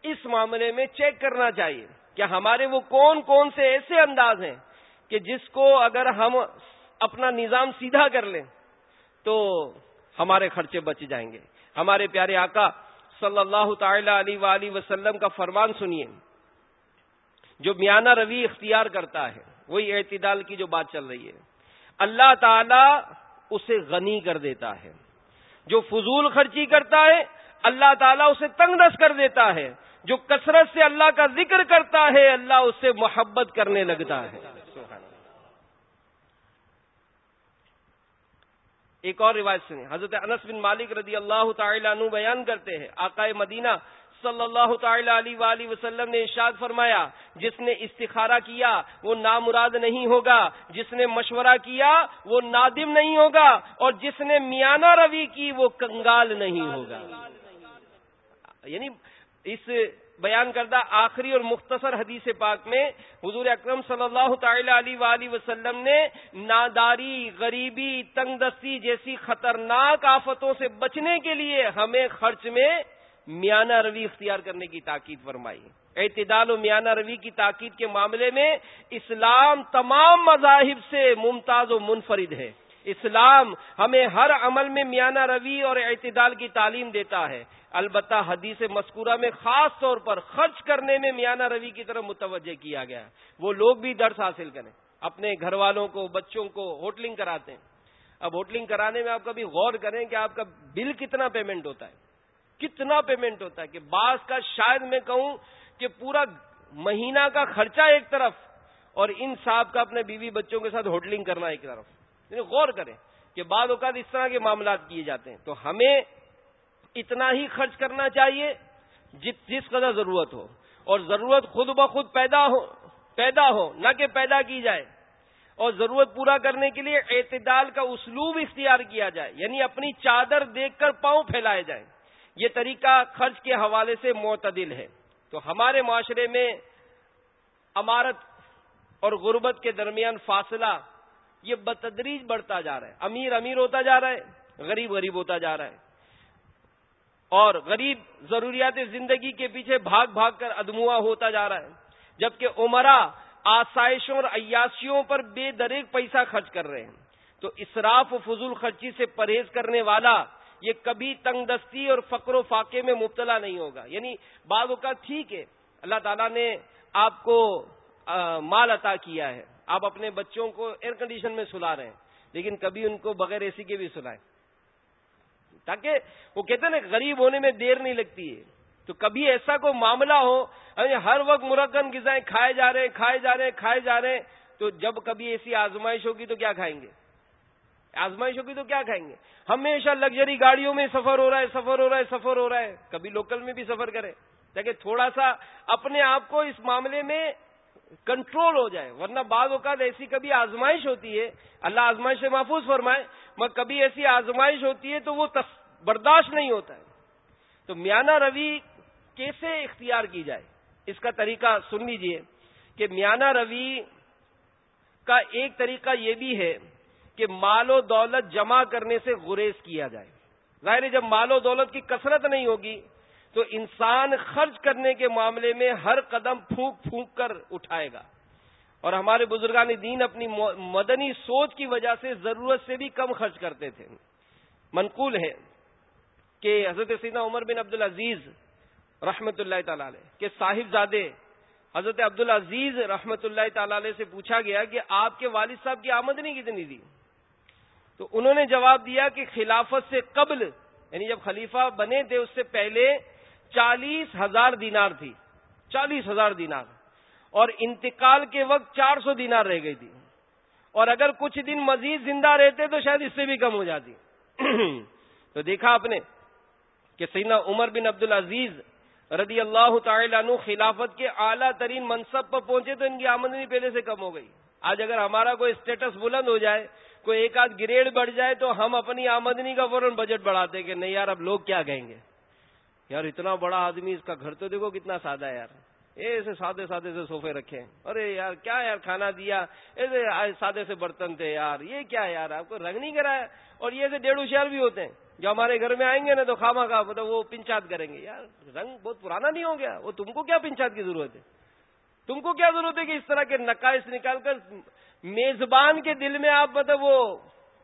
اس معاملے میں چیک کرنا چاہیے کہ ہمارے وہ کون کون سے ایسے انداز ہیں کہ جس کو اگر ہم اپنا نظام سیدھا کر لیں، تو ہمارے خرچے بچ جائیں گے۔ ہمارے پیارے آقا صلی اللہ تعالی علیہ وسلم کا فرمان سنیے۔ جو میانہ روی اختیار کرتا ہے، وہی اعتدال کی جو بات چل رہی ہے۔ اللہ تعالی اسے غنی کر دیتا ہے۔ جو فضول خرچی کرتا ہے، اللہ تعالیٰ اسے تنگ دس کر دیتا ہے۔ جو کثرت سے اللہ کا ذکر کرتا ہے، اللہ اس سے محبت کرنے لگتا ہے۔ ایک اور روایت سنیں۔ حضرت انس بن مالک رضی اللہ تعالی عنہ بیان کرتے ہیں، آقائے مدینہ صلی اللہ تعالی علیہ وآلہ وسلم نے ارشاد فرمایا، جس نے استخارہ کیا وہ نامراد نہیں ہوگا، جس نے مشورہ کیا وہ نادم نہیں ہوگا، اور جس نے میانہ روی کی وہ کنگال نہیں ہوگا۔ یعنی اس بیان کردہ آخری اور مختصر حدیث پاک میں حضور اکرم صلی اللہ تعالی علیہ وآلہ وسلم نے ناداری، غریبی تنگ دستی جیسی خطرناک آفتوں سے بچنے کے لیے ہمیں خرچ میں میانہ روی اختیار کرنے کی تاکید فرمائی۔ اعتدال و میانہ روی کی تاکید کے معاملے میں اسلام تمام مذاہب سے ممتاز و منفرد ہے۔ اسلام ہمیں ہر عمل میں میانہ روی اور اعتدال کی تعلیم دیتا ہے۔ البتہ حدیث مذکورہ میں خاص طور پر خرچ کرنے میں میانہ روی کی طرف متوجہ کیا گیا ہے۔ وہ لوگ بھی درس حاصل کریں۔ اپنے گھر والوں کو، بچوں کو ہوٹلنگ کراتے ہیں۔ اب ہوٹلنگ کرانے میں آپ کبھی غور کریں کہ آپ کا بل کتنا پیمنٹ ہوتا ہے۔ کتنا پیمنٹ ہوتا ہے کہ بعض کا شاید میں کہوں کہ پورا مہینہ کا خرچہ ایک طرف اور ان صاحب کا اپنے بیوی بچوں کے ساتھ ہوٹلنگ کرنا ایک طرف۔ یعنی غور کریں کہ بعض اوقات اس طرح کے معاملات کیے جاتے ہیں۔ تو ہمیں اتنا ہی خرچ کرنا چاہیے جس قدر ضرورت ہو۔ اور ضرورت خود بخود پیدا ہو پیدا ہو، نہ کہ پیدا کی جائے۔ اور ضرورت پورا کرنے کے لیے اعتدال کا اسلوب اختیار کیا جائے۔ یعنی اپنی چادر دیکھ کر پاؤں پھیلائے جائیں۔ یہ طریقہ خرچ کے حوالے سے معتدل ہے۔ تو ہمارے معاشرے میں امارت اور غربت کے درمیان فاصلہ یہ بتدریج بڑھتا جا رہا ہے۔ امیر امیر ہوتا جا رہا ہے، غریب غریب ہوتا جا رہا ہے۔ اور غریب ضروریات زندگی کے پیچھے بھاگ بھاگ کر ادموا ہوتا جا رہا ہے، جبکہ عمرہ آسائشوں اور عیاشیوں پر بے دریک پیسہ خرچ کر رہے ہیں۔ تو اسراف و فضول خرچی سے پرہیز کرنے والا یہ کبھی تنگ دستی اور فقر و فاقے میں مبتلا نہیں ہوگا۔ یعنی بعض اوقات ٹھیک ہے، اللہ تعالیٰ نے آپ کو مال عطا کیا ہے، آپ اپنے بچوں کو ایئر کنڈیشن میں سلا رہے ہیں، لیکن کبھی ان کو بغیر اے سی کے بھی سلائیں۔ تاکہ وہ کہتے ہیں نا، غریب ہونے میں دیر نہیں لگتی ہے۔ تو کبھی ایسا کوئی معاملہ ہو ہر وقت مرکن غذائیں کھائے جا رہے ہیں، کھائے جا رہے ہیں، کھائے جا رہے ہیں، تو جب کبھی ایسی آزمائش ہوگی تو کیا کھائیں گے؟ آزمائش ہوگی تو کیا کھائیں گے؟ ہمیشہ لگژری گاڑیوں میں سفر ہو رہا ہے، سفر ہو رہا ہے، سفر ہو رہا ہے۔ کبھی لوکل میں بھی سفر کرے تاکہ تھوڑا سا اپنے آپ کو اس معاملے میں کنٹرول ہو جائے۔ ورنہ بعض اوقات ایسی کبھی آزمائش ہوتی ہے، اللہ آزمائش سے محفوظ فرمائے، مگر کبھی ایسی آزمائش ہوتی ہے تو وہ برداشت نہیں ہوتا ہے۔ تو میانہ روی کیسے اختیار کی جائے؟ اس کا طریقہ سن لیجیے کہ میانہ روی کا ایک طریقہ یہ بھی ہے کہ مال و دولت جمع کرنے سے گریز کیا جائے۔ ظاہر ہے جب مال و دولت کی کثرت نہیں ہوگی تو انسان خرچ کرنے کے معاملے میں ہر قدم پھونک پھونک کر اٹھائے گا۔ اور ہمارے بزرگان دین اپنی مدنی سوچ کی وجہ سے ضرورت سے بھی کم خرچ کرتے تھے۔ منقول ہے کہ حضرت سیدنا عمر بن عبد العزیز رحمت اللہ تعالی کے صاحب زادے حضرت عبد العزیز رحمت اللہ تعالی سے پوچھا گیا کہ آپ کے والد صاحب کی آمدنی کتنی تھی؟ تو انہوں نے جواب دیا کہ خلافت سے قبل یعنی جب خلیفہ بنے تھے، اس سے پہلے چالیس ہزار دینار تھی، چالیس ہزار دینار۔ اور انتقال کے وقت چار سو دینار رہ گئی تھی۔ اور اگر کچھ دن مزید زندہ رہتے تو شاید اس سے بھی کم ہو جاتی۔ تو دیکھا آپ نے کہ سینا عمر بن عبد العزیز رضی اللہ تعالیٰ عنہ خلافت کے اعلیٰ ترین منصب پر پہنچے تو ان کی آمدنی پہلے سے کم ہو گئی۔ آج اگر ہمارا کوئی اسٹیٹس بلند ہو جائے، کوئی ایک آدھ گریڈ بڑھ جائے تو ہم اپنی آمدنی کا فوراً بجٹ بڑھاتے کہ نہیں یار، اب لوگ کیا کہیں گے؟ یار، اتنا بڑا آدمی اس کا گھر تو دیکھو کتنا سادہ ہے یار۔ ایسے سادے سادے سے سوفے رکھے ارے یار، کیا یار کھانا دیا؟ ایسے سادے سے برتن تھے یار۔ یہ کیا یار؟ آپ کو رنگ نہیں کرایا اور یہ ایسے ڈیڑھ ہوشیار بھی ہوتے ہیں۔ جو ہمارے گھر میں آئیں گے نا تو خامہ کا مطلب وہ پنچات کریں گے۔ یار، رنگ بہت پرانا نہیں ہو گیا؟ وہ تم کو کیا پنچات کی ضرورت ہے؟ تم کو کیا ضرورت ہے کہ اس طرح کے نقائص نکال کر میزبان کے دل میں آپ مطلب وہ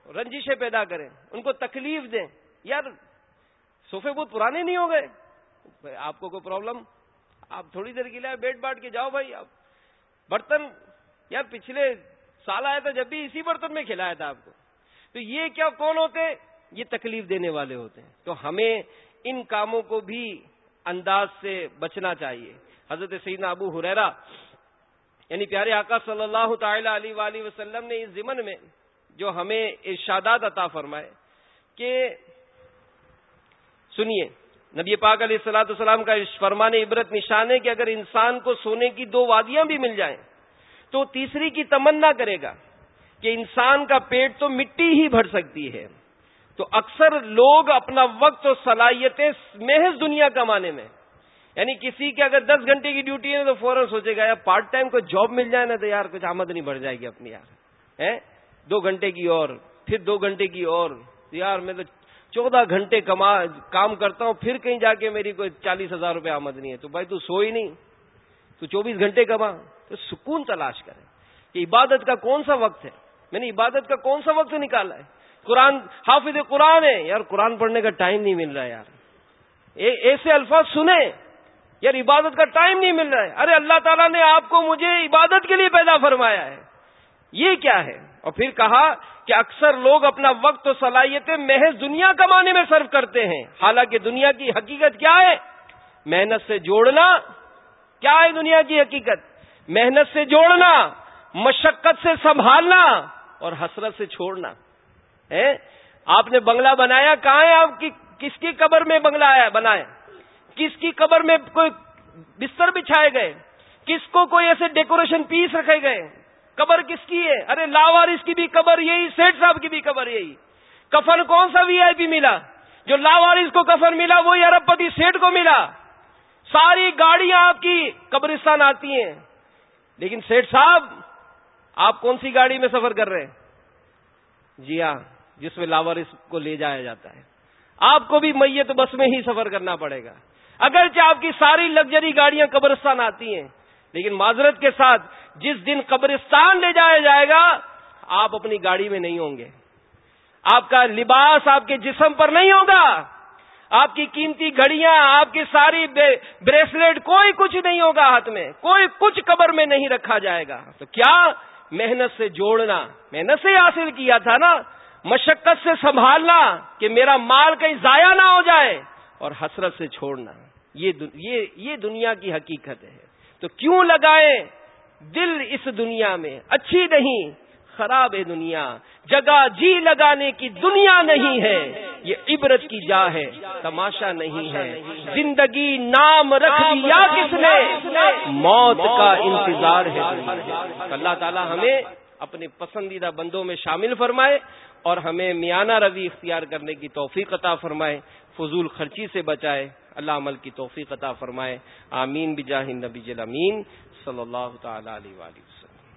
رنجشیں پیدا کریں، ان کو تکلیف دیں؟ یار سوفے بہت پرانے نہیں ہو گئے؟ آپ کو کوئی پرابلم؟ آپ تھوڑی دیر کے لیے بیٹھ باٹ کے جاؤ بھائی، آپ برتن، یار، پچھلے سال آیا تھا جب بھی اسی برتن میں کھلایا تھا آپ کو۔ تو یہ کیا کون ہوتے؟ یہ تکلیف دینے والے ہوتے ہیں۔ تو ہمیں ان کاموں کو بھی انداز سے بچنا چاہیے۔ حضرت سیدنا ابو حریرا یعنی پیارے آقا صلی اللہ تعالی علیہ وآلہ وسلم نے اس ضمن میں جو ہمیں ارشادات عطا فرمائے کہ سنیے، نبی پاک علیہ السلاۃ السلام کا فرمان عبرت نشان ہے کہ اگر انسان کو سونے کی دو وادیاں بھی مل جائیں تو تیسری کی تمنا کرے گا کہ انسان کا پیٹ تو مٹی ہی بھر سکتی ہے۔ تو اکثر لوگ اپنا وقت اور صلاحیتیں محض دنیا کمانے میں یعنی کسی کے اگر دس گھنٹے کی ڈیوٹی ہے تو فوراً سوچے گا یار پارٹ ٹائم کوئی جاب مل جائے نا تو یار کچھ آمدنی بڑھ جائے گی اپنی یار دو گھنٹے کی اور، پھر دو گھنٹے کی اور، یار میں تو چودہ گھنٹے کما، کام کرتا ہوں، پھر کہیں جا کے میری کوئی چالیس ہزار روپے آمدنی ہے، تو بھائی تو سو ہی نہیں، تو چوبیس گھنٹے کما۔ تو سکون تلاش کرے کہ عبادت کا کون سا وقت ہے؟ میں نے عبادت کا کون سا وقت نکالا ہے؟ قرآن حافظ قرآن ہے۔ یار قرآن پڑھنے کا ٹائم نہیں مل رہا یار۔ ایسے الفاظ سنے یار عبادت کا ٹائم نہیں مل رہا ہے۔ ارے اللہ تعالیٰ نے آپ کو مجھے عبادت کے لیے پیدا فرمایا ہے۔ یہ کیا ہے؟ اور پھر کہا کہ اکثر لوگ اپنا وقت و صلاحیتیں محض دنیا کمانے میں صرف کرتے ہیں۔ حالانکہ دنیا کی حقیقت کیا ہے؟ محنت سے جوڑنا۔ کیا ہے دنیا کی حقیقت؟ محنت سے جوڑنا، مشقت سے سنبھالنا اور حسرت سے چھوڑنا۔ آپ نے بنگلہ بنایا، کہاں ہے آپ؟ کی کس کی قبر میں بنگلہ آیا بنایا کس کی قبر میں کوئی بستر بچھائے گئے؟ کس کو کوئی ایسے ڈیکوریشن پیس رکھے گئے؟ قبر کس کی ہے؟ ارے، لاوارس کی بھی قبر یہی سیٹ صاحب کی بھی قبر یہی۔ کفن کون سا وی آئی پی ملا؟ جو لاوارس کو کفن ملا، وہی ارب پتی سیٹ کو ملا۔ ساری گاڑیاں آپ کی قبرستان آتی ہیں۔ لیکن سیٹ صاحب، آپ کون سی گاڑی میں سفر کر رہے ہیں؟ جی ہاں۔ جس میں لاوارس کو لے جایا جاتا ہے۔ آپ کو بھی میت بس میں ہی سفر کرنا پڑے گا۔ اگرچہ آپ کی ساری لگژری گاڑیاں قبرستان آتی ہیں، لیکن معذرت کے ساتھ جس دن قبرستان لے جایا جائے گا، آپ اپنی گاڑی میں نہیں ہوں گے۔ آپ کا لباس آپ کے جسم پر نہیں ہوگا۔ آپ کی قیمتی گھڑیاں، آپ کی ساری بریسلیٹ کوئی کچھ نہیں ہوگا ہاتھ میں۔ کوئی کچھ قبر میں نہیں رکھا جائے گا۔ تو کیا محنت سے جوڑنا، محنت سے حاصل کیا تھا نا؟ مشقت سے سنبھالنا کہ میرا مال کہیں ضائع نہ ہو جائے اور حسرت سے چھوڑنا۔ یہ دنیا کی حقیقت ہے۔ تو کیوں لگائیں دل اس دنیا میں؟ اچھی نہیں، خراب ہے دنیا۔ جگہ جی لگانے کی دنیا نہیں ہے۔ یہ عبرت کی جا ہے، تماشا نہیں ہے۔ زندگی نام رکھ دیا کس نے؟ موت کا انتظار ہے۔ اللہ تعالی ہمیں اپنے پسندیدہ بندوں میں شامل فرمائے۔ اور ہمیں میانہ روی اختیار کرنے کی توفیق عطا فرمائے، فضول خرچی سے بچائے، اللہ عمل کی توفیق عطا فرمائے۔ آمین، بجاہ نبی جل امین، صلی اللہ تعالی علیہ وسلم۔